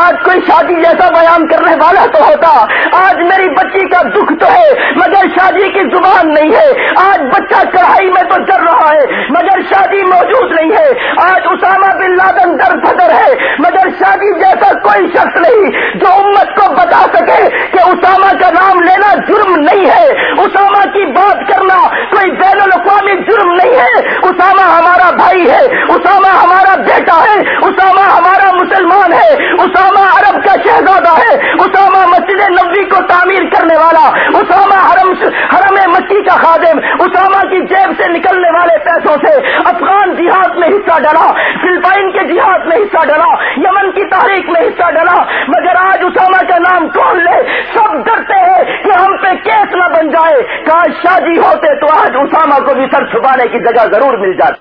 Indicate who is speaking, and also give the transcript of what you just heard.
Speaker 1: آج کوئی شادی جیسا بیان کرنے والا تو ہوتا۔ آج میری بچی کا دکھ تو ہے، مگر شادی کی زبان نہیں ہے۔ آج بچہ کڑھائی میں تو ڈر رہا ہے، مگر شادی موجود نہیں ہے۔ آج اسامہ بن لادن در بدر ہے مگر شادی جیسا کوئی شخص نہیں جو امت کو بتا سکے کہ اسامہ کا نام لینا جرم نہیں ہے اسامہ کی بات کرنا کوئی بین الاقوامی جرم نہیں ہے اسامہ ہمارا بھائی ہے اسامہ ہمارا بیٹا ہے اسامہ ہمارا مسلمان ہے اسامہ عرب کا شہزادہ ہے اسامہ مسجد نبی کو تعمیر کرنے والا اسامہ حرم حرم مکی کا خادم، اسامہ کی جیب سے نکلنے والے پیسوں سے افغان جہاد میں حصہ ڈالا، فلپائن کے جہاد میں حصہ ڈالا، یمن کی تاریخ میں حصہ ڈالا، مگر آج اسامہ کا نام کون لے؟ سب ڈرتے ہیں کہ ہم پہ کیس نہ بن جائے۔ کاش شادی ہوتے تو آج اسامہ کو بھی سر چھپانے کی جگہ ضرور مل جاتی۔